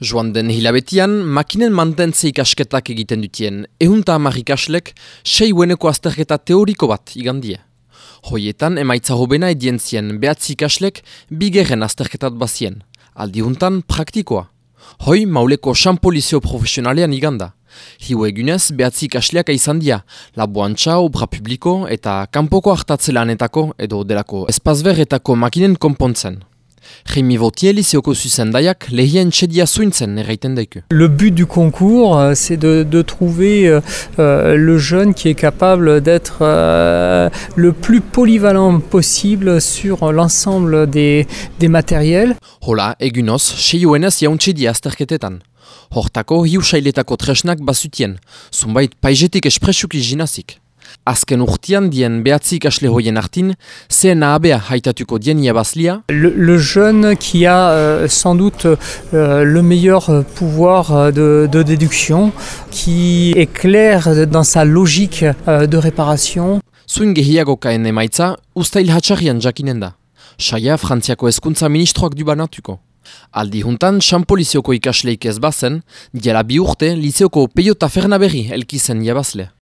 Joan den hilabetian, makinen mantentze ikasketak egiten dutien, ehunta hamar ikaslek, sei ueneko azterketa teoriko bat igandie. Hoietan, emaitza hobena edien zien, behatzi ikaslek, bigerren azterketat bazien. Aldihuntan, praktikoa. Hoi, mauleko xampolizio profesionalean iganda. Hiu egunez, behatzi ikasleak izan dia, laboantxa, obra publiko eta kanpoko hartatzelanetako edo delako espazberretako makinen konpontzen. Rémi Vautier, lycéoko zuzendaiak, lehien txedia zuintzen erraiten daiku. Le but du concours, euh, c'est de, de trouver euh, euh, le jeune qui est capable d'être euh, le plus polyvalent possible sur l'ensemble des, des matériels. Hola, egunoz, seioenez jauntxedia azterketetan. Hortako, hiu sailetako tresnak bazutien, zumbait paizetik espresuki jinazik. Azken urtian dien behatzi ikasle hoien artin, CNAB haitatuko dien iabazlia, Le, le jeune qui a euh, sans doute euh, le meilleur pouvoir euh, de, de déduction, qui est clair dans sa logique euh, de réparation, zuin gehiagokaen emaitza, ustail hatxarrian jakinen da. Saia Frantziako hezkuntza ministroak du banatuko. Aldi juntan, xampolizioko ikasleik ez bazen, diala bi urte, lizeoko peiota fernaberri elkizen jabazle.